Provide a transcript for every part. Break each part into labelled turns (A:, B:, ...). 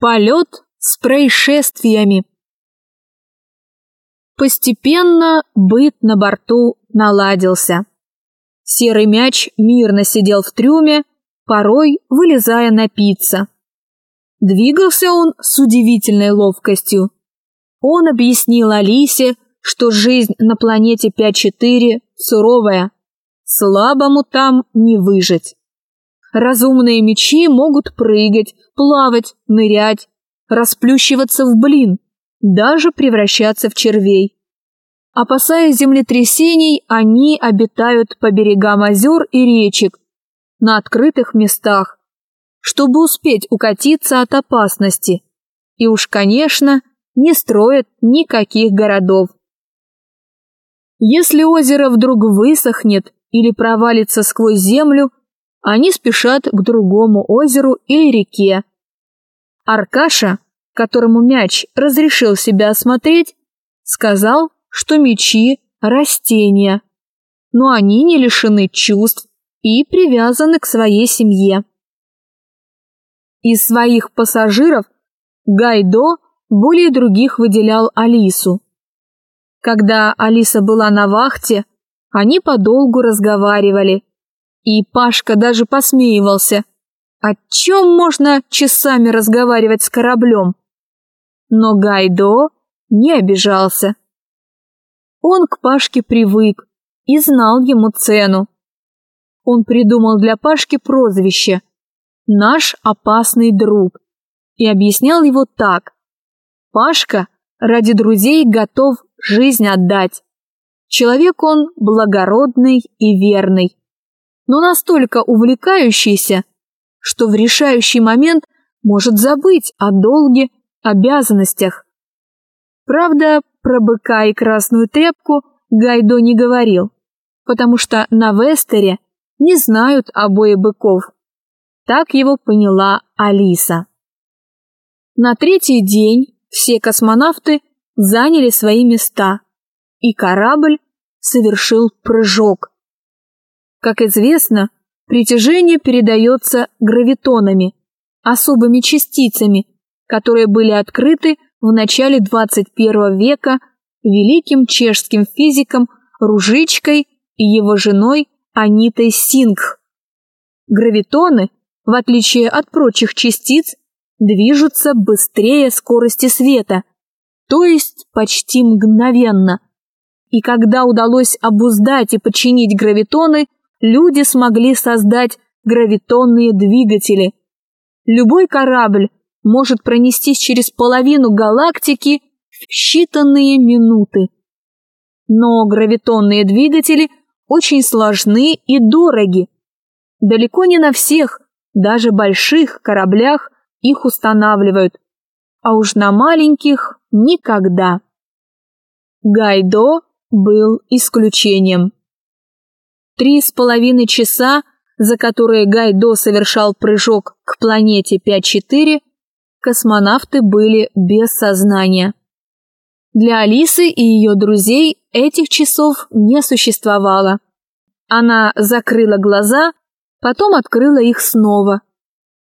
A: Полет с происшествиями. Постепенно быт на борту наладился. Серый мяч мирно сидел в трюме, порой вылезая напиться. Двигался он с удивительной ловкостью. Он объяснил Алисе, что жизнь на планете 5-4 суровая, слабому там не выжить. Разумные мечи могут прыгать, плавать, нырять, расплющиваться в блин, даже превращаться в червей. Опасаясь землетрясений, они обитают по берегам озер и речек, на открытых местах, чтобы успеть укатиться от опасности. И уж, конечно, не строят никаких городов. Если озеро вдруг высохнет или провалится сквозь землю, они спешат к другому озеру или реке. Аркаша, которому мяч разрешил себя осмотреть, сказал, что мечи – растения, но они не лишены чувств и привязаны к своей семье. Из своих пассажиров Гайдо более других выделял Алису. Когда Алиса была на вахте, они подолгу разговаривали, и Пашка даже посмеивался. О чем можно часами разговаривать с кораблем? Но Гайдо не обижался. Он к Пашке привык и знал ему цену. Он придумал для Пашки прозвище «Наш опасный друг» и объяснял его так. Пашка ради друзей готов жизнь отдать. Человек он благородный и верный, но настолько увлекающийся, что в решающий момент может забыть о долге, обязанностях. Правда, про быка и красную тряпку Гайдо не говорил, потому что на Вестере не знают обои быков. Так его поняла Алиса. На третий день все космонавты заняли свои места, и корабль совершил прыжок. Как известно, притяжение передается гравитонами, особыми частицами, которые были открыты в начале 21 века великим чешским физиком Ружичкой и его женой Анитой Сингх. Гравитоны, в отличие от прочих частиц, движутся быстрее скорости света, то есть почти мгновенно. И когда удалось обуздать и подчинить гравитоны, люди смогли создать гравитонные двигатели. Любой корабль может пронестись через половину галактики в считанные минуты. Но гравитонные двигатели очень сложны и дороги. Далеко не на всех, даже больших кораблях их устанавливают, а уж на маленьких никогда. Гайдо был исключением. Три с половиной часа, за которые Гайдо совершал прыжок к планете 5-4, космонавты были без сознания. Для Алисы и ее друзей этих часов не существовало. Она закрыла глаза, потом открыла их снова.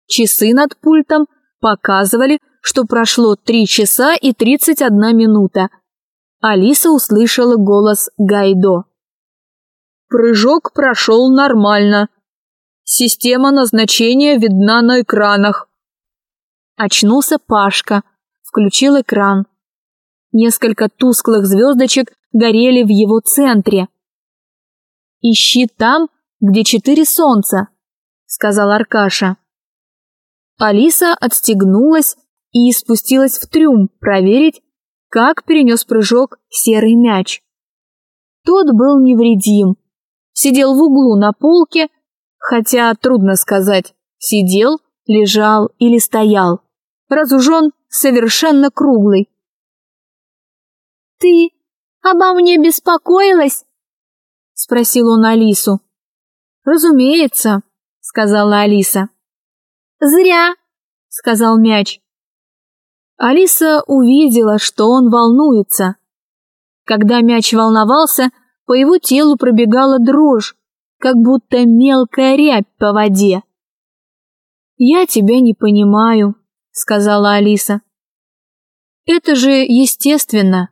A: Часы над пультом показывали, что прошло 3 часа и 31 минута. Алиса услышала голос Гайдо. Прыжок прошел нормально. Система назначения видна на экранах. Очнулся Пашка, включил экран. Несколько тусклых звездочек горели в его центре. «Ищи там, где четыре солнца», — сказал Аркаша. Алиса отстегнулась и спустилась в трюм проверить, как перенес прыжок серый мяч. Тот был невредим. Сидел в углу на полке, хотя трудно сказать, сидел, лежал или стоял раз уж он совершенно круглый.
B: «Ты обо мне беспокоилась?» — спросил он Алису.
A: «Разумеется», — сказала Алиса.
B: «Зря», — сказал мяч.
A: Алиса увидела, что он волнуется. Когда мяч волновался, по его телу пробегала дрожь, как будто мелкая рябь по воде. «Я тебя не понимаю», сказала Алиса. Это же естественно.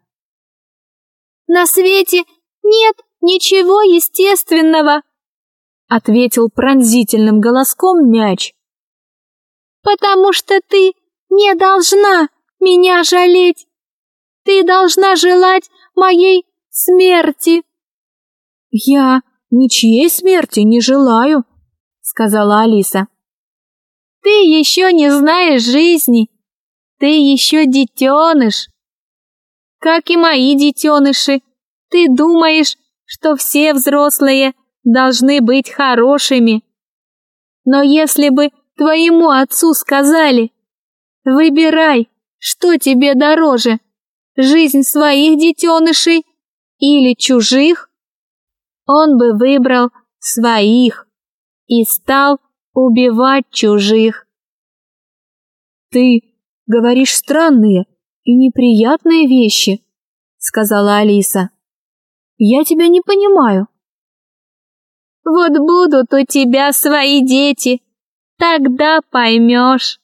B: На свете нет ничего естественного, ответил пронзительным голоском мяч. Потому что ты не должна меня жалеть. Ты должна желать моей смерти.
A: Я ничьей смерти не желаю, сказала Алиса.
B: Ты еще не знаешь жизни. Ты еще детеныш. Как и мои детеныши, ты думаешь, что все взрослые должны быть хорошими. Но если бы твоему отцу сказали, выбирай, что тебе дороже, жизнь своих детенышей или чужих, он бы выбрал своих и стал убивать чужих.
A: Ты говоришь странные и неприятные вещи, сказала Алиса. Я тебя не понимаю.
B: Вот будут у тебя свои дети, тогда поймешь,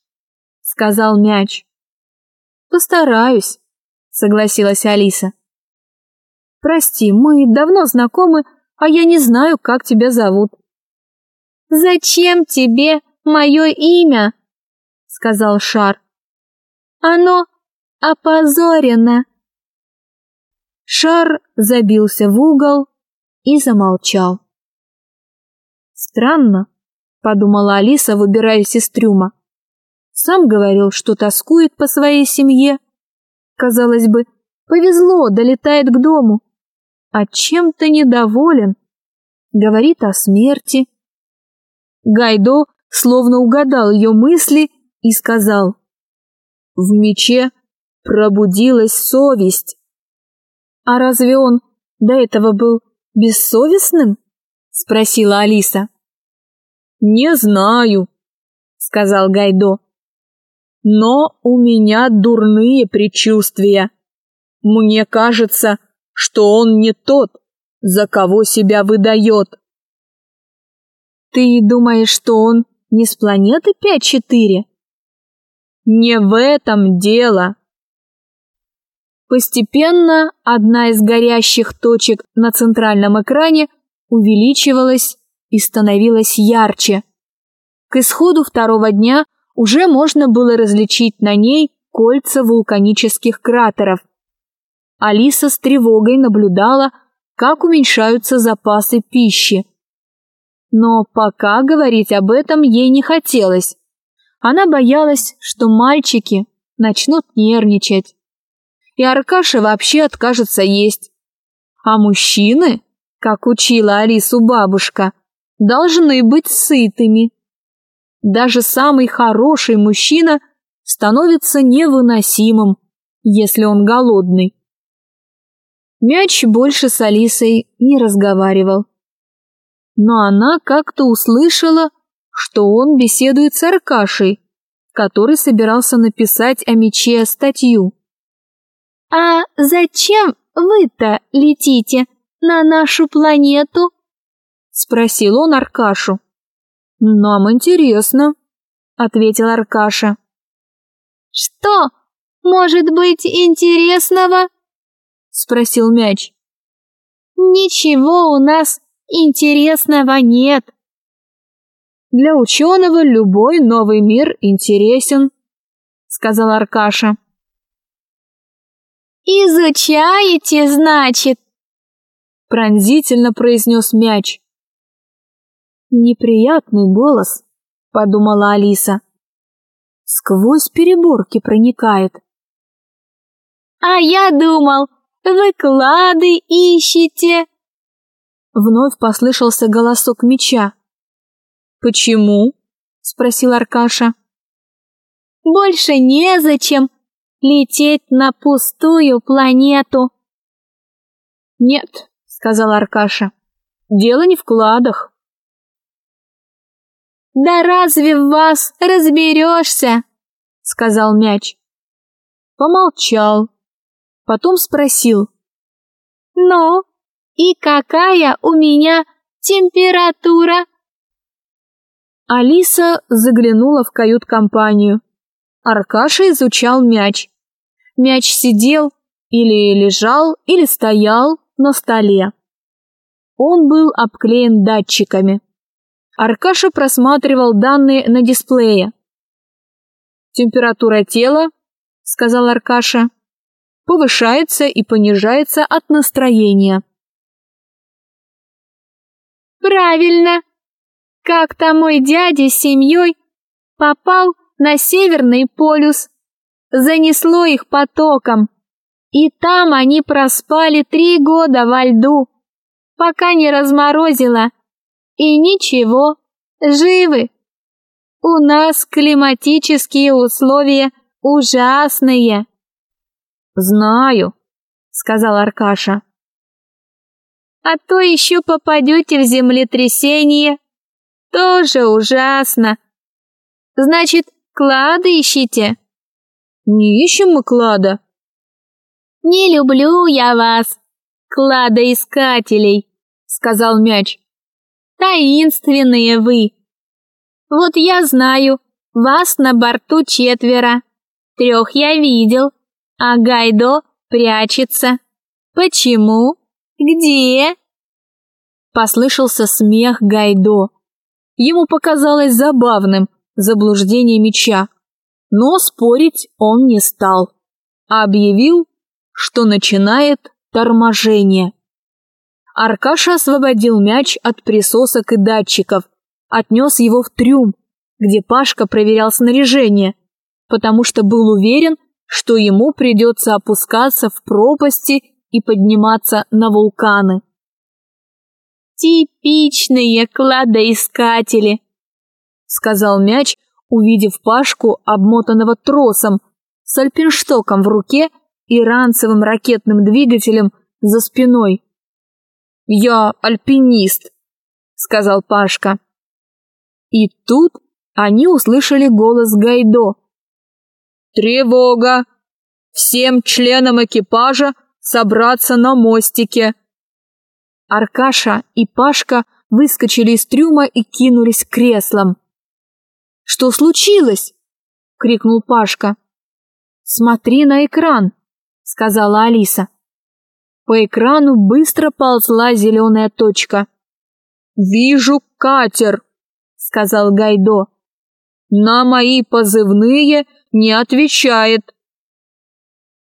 B: сказал мяч.
A: Постараюсь, согласилась Алиса. Прости, мы давно знакомы, а я не знаю, как тебя зовут.
B: «Зачем тебе мое имя?» — сказал Шар. «Оно опозорено».
A: Шар забился в угол и замолчал. «Странно», — подумала Алиса, выбираясь из трюма. Сам говорил, что тоскует по своей семье. Казалось бы, повезло, долетает к дому. А чем-то недоволен. Говорит о смерти, Гайдо словно угадал ее мысли и сказал. В мече пробудилась совесть. А разве он до этого был бессовестным? Спросила Алиса. Не знаю, сказал Гайдо. Но у меня дурные предчувствия. Мне кажется, что он не тот, за кого себя выдает. Ты думаешь, что он не с планеты 5-4? Не в этом дело. Постепенно одна из горящих точек на центральном экране увеличивалась и становилась ярче. К исходу второго дня уже можно было различить на ней кольца вулканических кратеров. Алиса с тревогой наблюдала, как уменьшаются запасы пищи. Но пока говорить об этом ей не хотелось. Она боялась, что мальчики начнут нервничать. И Аркаша вообще откажется есть. А мужчины, как учила Алису бабушка, должны быть сытыми. Даже самый хороший мужчина становится невыносимым, если он голодный. Мяч больше с Алисой не разговаривал но она как-то услышала, что он беседует с Аркашей, который собирался написать о мече статью.
B: «А зачем вы-то летите на нашу планету?» — спросил он Аркашу.
A: «Нам интересно», — ответил Аркаша.
B: «Что может быть интересного?» — спросил мяч. «Ничего у нас интересного нет.
A: Для ученого любой новый мир интересен, сказал Аркаша.
B: Изучаете, значит?
A: Пронзительно произнес мяч. Неприятный голос, подумала Алиса. Сквозь переборки проникает.
B: А я думал, вы клады ищете,
A: Вновь послышался голосок меча. «Почему?» — спросил Аркаша.
B: «Больше незачем лететь на пустую планету».
A: «Нет», — сказал Аркаша, — «дело не в кладах».
B: «Да разве в вас разберешься?» — сказал мяч.
A: Помолчал, потом спросил.
B: «Ну, и какая у меня температура?
A: Алиса заглянула в кают-компанию. Аркаша изучал мяч. Мяч сидел или лежал, или стоял на столе. Он был обклеен датчиками. Аркаша просматривал данные на дисплее. «Температура тела», — сказал Аркаша, — «повышается и понижается от настроения».
B: «Правильно! Как-то мой дядя с семьей попал на Северный полюс. Занесло их потоком, и там они проспали три года во льду, пока не разморозило. И ничего, живы. У нас климатические условия ужасные.
A: Знаю, сказал Аркаша.
B: А то еще попадете в землетрясение. Тоже ужасно. Значит, клады ищите?
A: Не ищем мы клада.
B: Не люблю я вас, кладоискателей, сказал мяч. Таинственные вы. Вот я знаю, вас на борту четверо. Трех я видел, а Гайдо прячется. Почему? Где?
A: Послышался смех Гайдо. Ему показалось забавным заблуждение меча, но спорить он не стал, объявил, что начинает торможение. Аркаша освободил мяч от присосок и датчиков, отнес его в трюм, где Пашка проверял снаряжение, потому что был уверен, что ему придется опускаться в пропасти и подниматься на вулканы.
B: «Типичные кладоискатели», — сказал мяч, увидев Пашку, обмотанного тросом, с альпинштоком в руке и ранцевым ракетным двигателем за спиной.
A: «Я альпинист», — сказал Пашка. И тут они услышали голос Гайдо. «Тревога! Всем членам экипажа собраться на мостике!» Аркаша и Пашка выскочили из трюма и кинулись к креслам. «Что случилось?» — крикнул Пашка. «Смотри на экран», — сказала Алиса. По экрану быстро ползла зеленая точка. «Вижу катер», — сказал Гайдо. «На мои позывные не отвечает».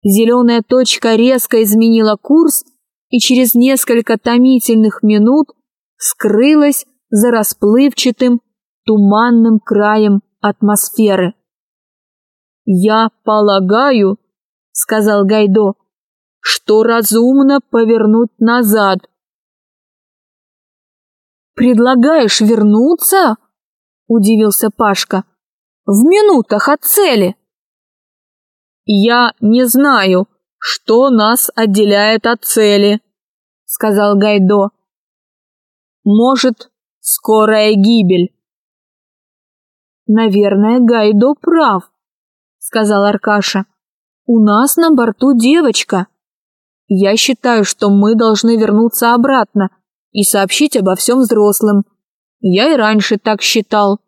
A: Зеленая точка резко изменила курс и через несколько томительных минут скрылась за расплывчатым туманным краем атмосферы. «Я полагаю», — сказал Гайдо, — «что разумно повернуть назад». «Предлагаешь вернуться?» — удивился Пашка. «В минутах от цели». «Я не знаю, что нас отделяет от цели», — сказал Гайдо. «Может, скорая гибель». «Наверное, Гайдо прав», — сказал Аркаша. «У нас на борту девочка. Я считаю, что мы должны вернуться обратно и сообщить обо всем взрослым. Я и раньше так считал».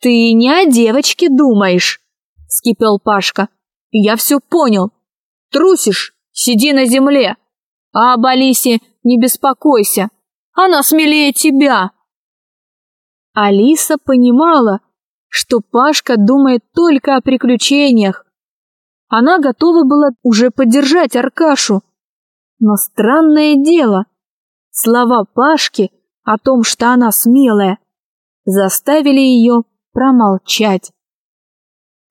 B: «Ты не о девочке думаешь», — скипел Пашка.
A: «Я все понял. Трусишь? Сиди на земле. А об Алисе не беспокойся. Она смелее тебя». Алиса понимала, что Пашка думает только о приключениях. Она готова была уже поддержать Аркашу. Но странное дело, слова Пашки о том, что она смелая, заставили ее промолчать.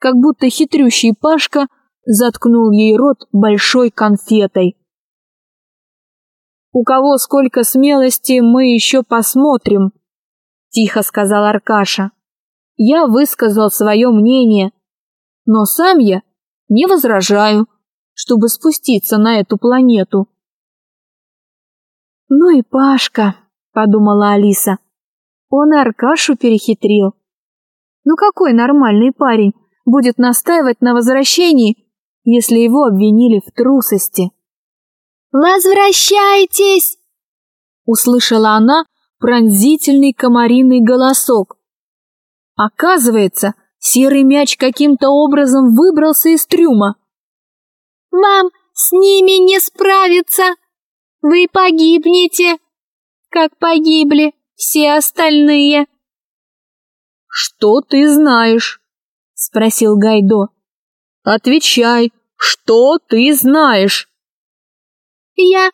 A: Как будто хитрющий Пашка заткнул ей рот большой конфетой. «У кого сколько смелости, мы еще посмотрим», тихо сказал Аркаша. Я высказал свое мнение, но сам я не возражаю, чтобы спуститься на эту планету. Ну и Пашка, подумала Алиса. Он Аркашу перехитрил. Ну какой нормальный парень будет настаивать на возвращении, если его обвинили в трусости?
B: «Возвращайтесь!»
A: Услышала она пронзительный комариный голосок. Оказывается, серый мяч каким-то образом выбрался из трюма.
B: «Вам с ними не справиться! Вы погибнете, как погибли все остальные!»
A: «Что ты знаешь?» — спросил Гайдо. «Отвечай, что ты знаешь?»
B: «Я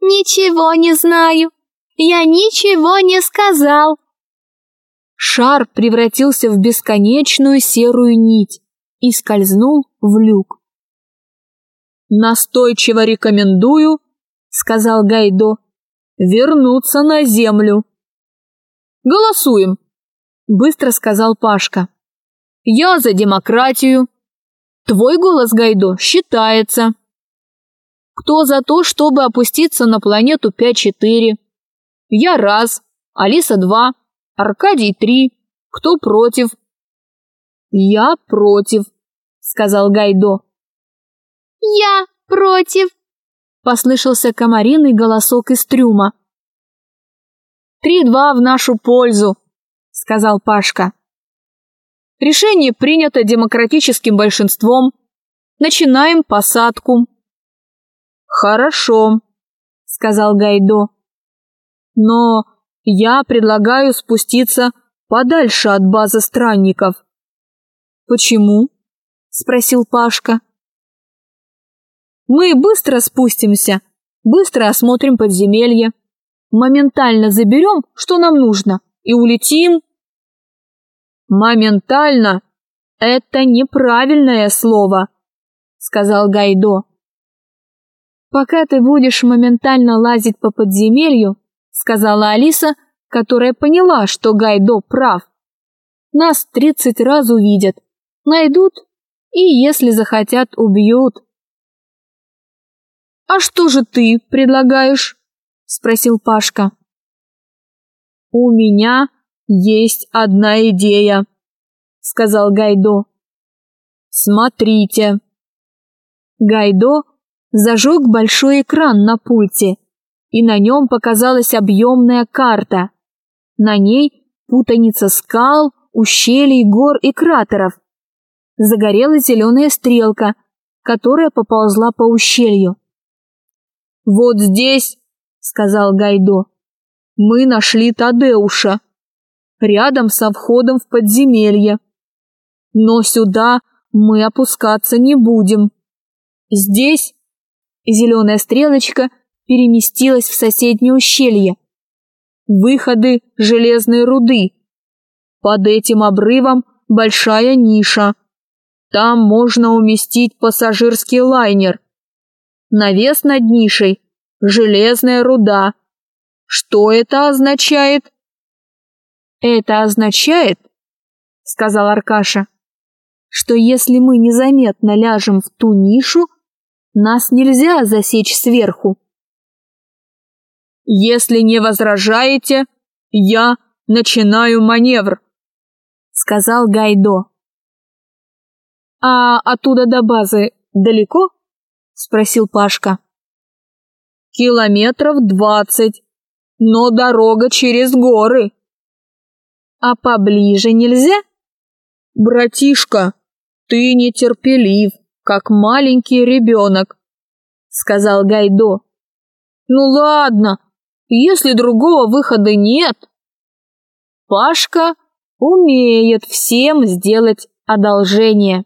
B: ничего не знаю. Я ничего не сказал».
A: Шар превратился в бесконечную серую нить и скользнул в люк. «Настойчиво рекомендую», — сказал Гайдо, — «вернуться на землю». «Голосуем», — быстро сказал Пашка. «Я за демократию». «Твой голос, Гайдо, считается». «Кто за то, чтобы опуститься на планету 5-4?» «Я раз, Алиса два, Аркадий три. Кто против?» «Я против», — сказал Гайдо.
B: «Я против!»
A: — послышался комариный голосок из трюма. «Три-два в нашу пользу», — сказал Пашка. «Решение принято демократическим большинством. Начинаем посадку». «Хорошо», — сказал Гайдо. «Но я предлагаю спуститься подальше от базы странников». «Почему?» — спросил Пашка. Мы быстро спустимся, быстро осмотрим подземелье, моментально заберем, что нам нужно, и улетим. Моментально — это неправильное слово, сказал Гайдо. Пока ты будешь моментально лазить по подземелью, сказала Алиса, которая поняла, что Гайдо прав. Нас тридцать раз увидят, найдут и, если захотят, убьют. «А что же ты предлагаешь?» — спросил Пашка. «У меня есть одна идея», — сказал Гайдо. «Смотрите». Гайдо зажег большой экран на пульте, и на нем показалась объемная карта. На ней путаница скал, ущелий, гор и кратеров. Загорелась зеленая стрелка, которая поползла по ущелью. «Вот здесь», — сказал Гайдо, — «мы нашли Тадеуша, рядом со входом в подземелье. Но сюда мы опускаться не будем. Здесь...» Зеленая стрелочка переместилась в соседнее ущелье. Выходы железной руды. Под этим обрывом большая ниша. Там можно уместить пассажирский лайнер. Навес над нишей – железная руда. Что это означает? Это означает, сказал Аркаша, что если мы незаметно ляжем в ту нишу, нас нельзя засечь сверху. Если не возражаете, я начинаю маневр, сказал Гайдо. А оттуда до базы далеко? спросил Пашка. Километров двадцать, но дорога через горы. А поближе нельзя? Братишка, ты нетерпелив, как маленький ребенок, сказал Гайдо. Ну ладно, если другого выхода нет. Пашка умеет всем сделать одолжение.